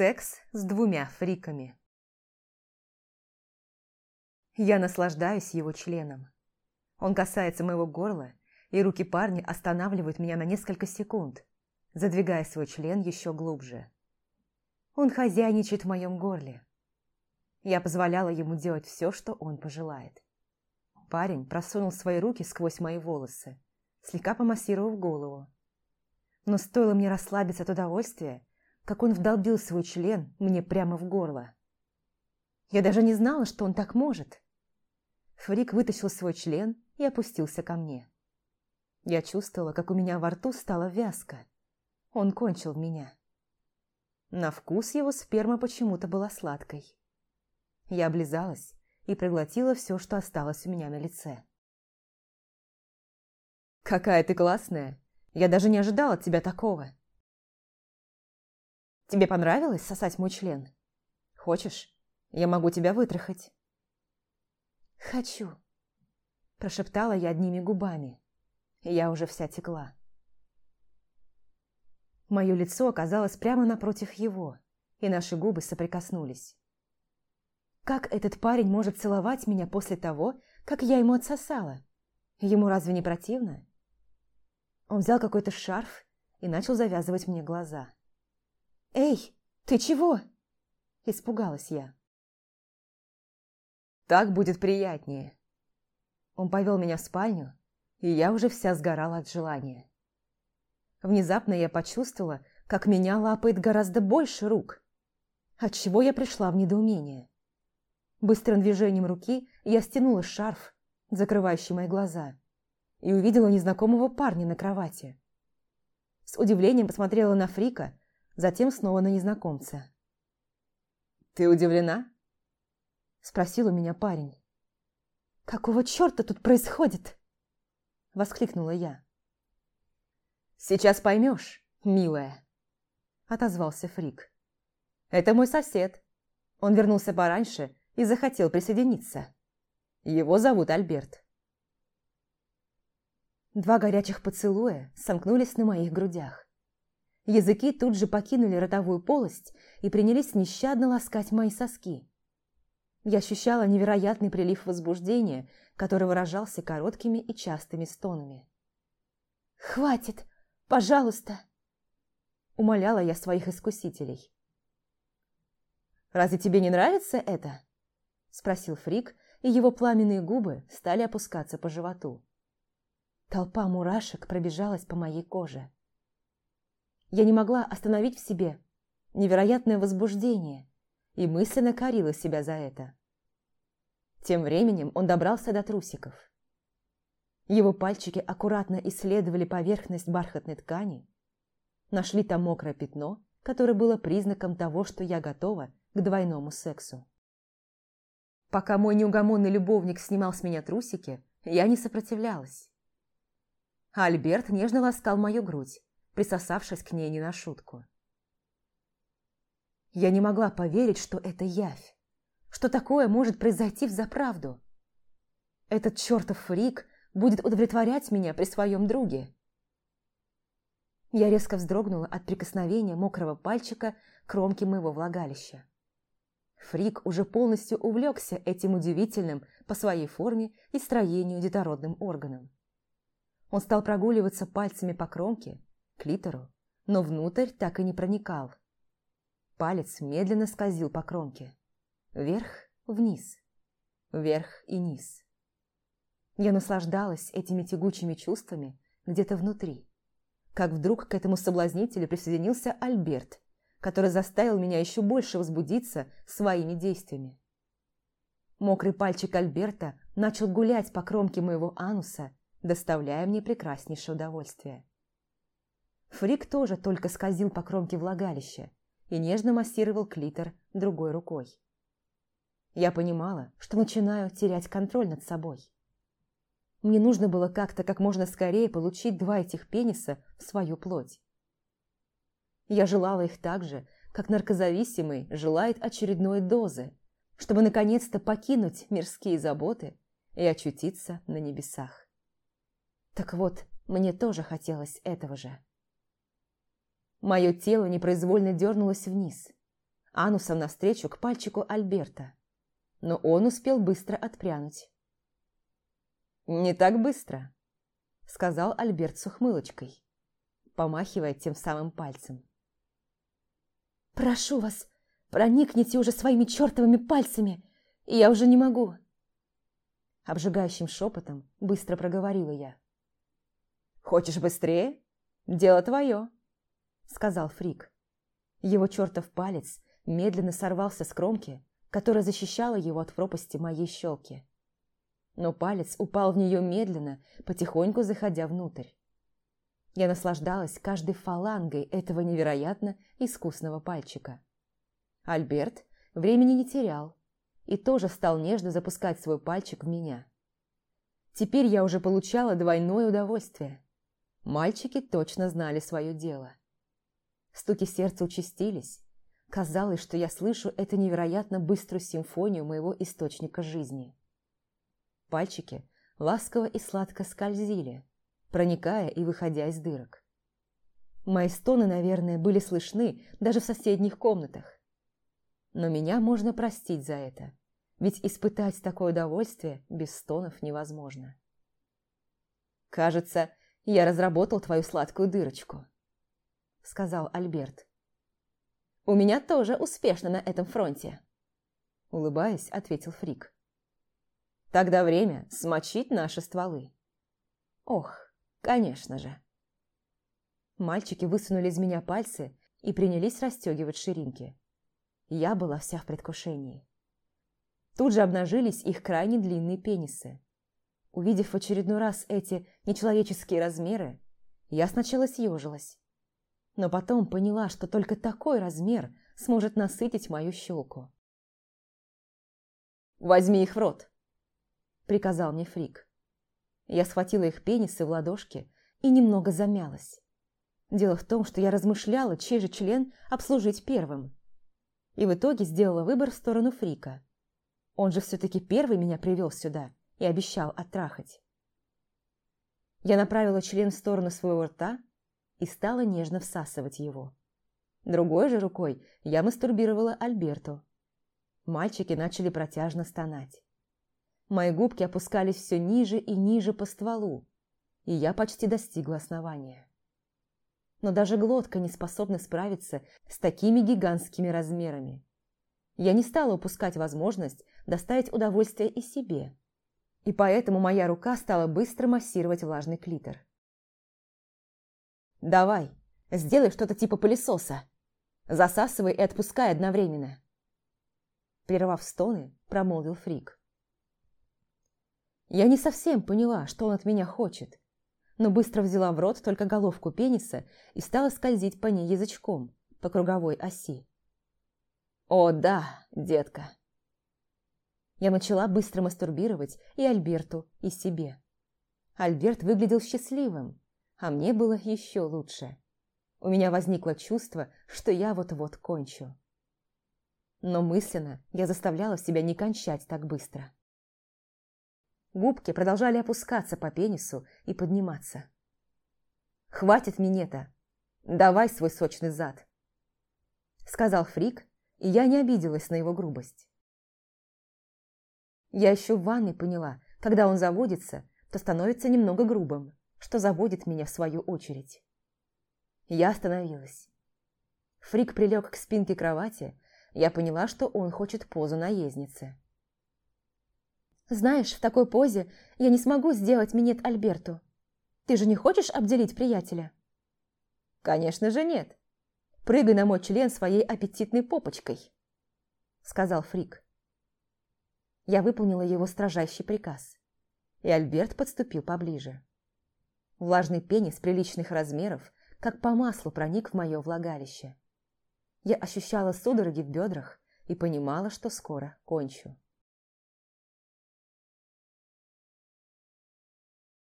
Секс с двумя фриками. Я наслаждаюсь его членом. Он касается моего горла, и руки парня останавливают меня на несколько секунд, задвигая свой член еще глубже. Он хозяйничает в моем горле. Я позволяла ему делать все, что он пожелает. Парень просунул свои руки сквозь мои волосы, слегка помассировав голову. Но стоило мне расслабиться от удовольствия, как он вдолбил свой член мне прямо в горло. Я даже не знала, что он так может. Фрик вытащил свой член и опустился ко мне. Я чувствовала, как у меня во рту стало вязко. Он кончил меня. На вкус его сперма почему-то была сладкой. Я облизалась и проглотила все, что осталось у меня на лице. «Какая ты классная! Я даже не ожидала от тебя такого!» «Тебе понравилось сосать мой член? Хочешь, я могу тебя вытрахать?» «Хочу», – прошептала я одними губами. Я уже вся текла. Мое лицо оказалось прямо напротив его, и наши губы соприкоснулись. Как этот парень может целовать меня после того, как я ему отсосала? Ему разве не противно? Он взял какой-то шарф и начал завязывать мне глаза. «Эй, ты чего?» Испугалась я. Так будет приятнее. Он повел меня в спальню, и я уже вся сгорала от желания. Внезапно я почувствовала, как меня лапает гораздо больше рук, отчего я пришла в недоумение. Быстрым движением руки я стянула шарф, закрывающий мои глаза, и увидела незнакомого парня на кровати. С удивлением посмотрела на Фрика, затем снова на незнакомца. «Ты удивлена?» Спросил у меня парень. «Какого черта тут происходит?» Воскликнула я. «Сейчас поймешь, милая», отозвался Фрик. «Это мой сосед. Он вернулся пораньше и захотел присоединиться. Его зовут Альберт». Два горячих поцелуя сомкнулись на моих грудях. Языки тут же покинули ротовую полость и принялись нещадно ласкать мои соски. Я ощущала невероятный прилив возбуждения, который выражался короткими и частыми стонами. «Хватит! Пожалуйста!» Умоляла я своих искусителей. «Разве тебе не нравится это?» Спросил Фрик, и его пламенные губы стали опускаться по животу. Толпа мурашек пробежалась по моей коже. Я не могла остановить в себе невероятное возбуждение, и мысленно корила себя за это. Тем временем он добрался до трусиков. Его пальчики аккуратно исследовали поверхность бархатной ткани, нашли там мокрое пятно, которое было признаком того, что я готова к двойному сексу. Пока мой неугомонный любовник снимал с меня трусики, я не сопротивлялась. Альберт нежно ласкал мою грудь, присосавшись к ней не на шутку. Я не могла поверить, что это явь. Что такое может произойти в заправду? Этот чертов фрик будет удовлетворять меня при своем друге. Я резко вздрогнула от прикосновения мокрого пальчика к кромке моего влагалища. Фрик уже полностью увлекся этим удивительным по своей форме и строению детородным органом. Он стал прогуливаться пальцами по кромке, клитору, но внутрь так и не проникал. Палец медленно скользил по кромке. Вверх-вниз, вверх и низ. Я наслаждалась этими тягучими чувствами где-то внутри. Как вдруг к этому соблазнителю присоединился Альберт, который заставил меня еще больше возбудиться своими действиями. Мокрый пальчик Альберта начал гулять по кромке моего ануса, доставляя мне прекраснейшее удовольствие. Фрик тоже только скользил по кромке влагалища, и нежно массировал клитор другой рукой. Я понимала, что начинаю терять контроль над собой. Мне нужно было как-то как можно скорее получить два этих пениса в свою плоть. Я желала их так же, как наркозависимый желает очередной дозы, чтобы наконец-то покинуть мирские заботы и очутиться на небесах. Так вот, мне тоже хотелось этого же. Мое тело непроизвольно дернулось вниз. анусом навстречу к пальчику Альберта, но он успел быстро отпрянуть. «Не так быстро», — сказал Альберт с ухмылочкой, помахивая тем самым пальцем. «Прошу вас, проникните уже своими чертовыми пальцами, и я уже не могу!» Обжигающим шепотом быстро проговорила я. «Хочешь быстрее? Дело твое», — сказал Фрик. Его чертов палец медленно сорвался с кромки, которая защищала его от пропасти моей щелки. Но палец упал в нее медленно, потихоньку заходя внутрь. Я наслаждалась каждой фалангой этого невероятно искусного пальчика. Альберт времени не терял и тоже стал нежно запускать свой пальчик в меня. Теперь я уже получала двойное удовольствие. Мальчики точно знали свое дело. Стуки сердца участились. Казалось, что я слышу эту невероятно быструю симфонию моего источника жизни. Пальчики ласково и сладко скользили, проникая и выходя из дырок. Мои стоны, наверное, были слышны даже в соседних комнатах. Но меня можно простить за это, ведь испытать такое удовольствие без стонов невозможно. «Кажется, я разработал твою сладкую дырочку», — сказал Альберт. «У меня тоже успешно на этом фронте», — улыбаясь, ответил Фрик. «Тогда время смочить наши стволы». «Ох, конечно же». Мальчики высунули из меня пальцы и принялись расстегивать ширинки. Я была вся в предвкушении. Тут же обнажились их крайне длинные пенисы. Увидев в очередной раз эти нечеловеческие размеры, я сначала съежилась, но потом поняла, что только такой размер сможет насытить мою щелку. «Возьми их в рот», – приказал мне Фрик. Я схватила их пенисы в ладошки и немного замялась. Дело в том, что я размышляла, чей же член обслужить первым. И в итоге сделала выбор в сторону Фрика. Он же все-таки первый меня привел сюда и обещал оттрахать. Я направила член в сторону своего рта и стала нежно всасывать его. Другой же рукой я мастурбировала Альберту. Мальчики начали протяжно стонать. Мои губки опускались все ниже и ниже по стволу, и я почти достигла основания. Но даже глотка не способна справиться с такими гигантскими размерами. Я не стала упускать возможность доставить удовольствие и себе. И поэтому моя рука стала быстро массировать влажный клитор. «Давай, сделай что-то типа пылесоса. Засасывай и отпускай одновременно». Прервав стоны, промолвил Фрик. Я не совсем поняла, что он от меня хочет, но быстро взяла в рот только головку пениса и стала скользить по ней язычком по круговой оси. «О, да, детка!» Я начала быстро мастурбировать и Альберту, и себе. Альберт выглядел счастливым, а мне было еще лучше. У меня возникло чувство, что я вот-вот кончу. Но мысленно я заставляла себя не кончать так быстро. Губки продолжали опускаться по пенису и подниматься. «Хватит минета! Давай свой сочный зад!» Сказал Фрик, и я не обиделась на его грубость. Я еще в ванной поняла, когда он заводится, то становится немного грубым, что заводит меня в свою очередь. Я остановилась. Фрик прилег к спинке кровати, я поняла, что он хочет позу наездницы. «Знаешь, в такой позе я не смогу сделать минет Альберту. Ты же не хочешь обделить приятеля?» «Конечно же нет. Прыгай на мой член своей аппетитной попочкой», — сказал Фрик. Я выполнила его строжайший приказ, и Альберт подступил поближе. Влажный пенис приличных размеров, как по маслу, проник в мое влагалище. Я ощущала судороги в бедрах и понимала, что скоро кончу.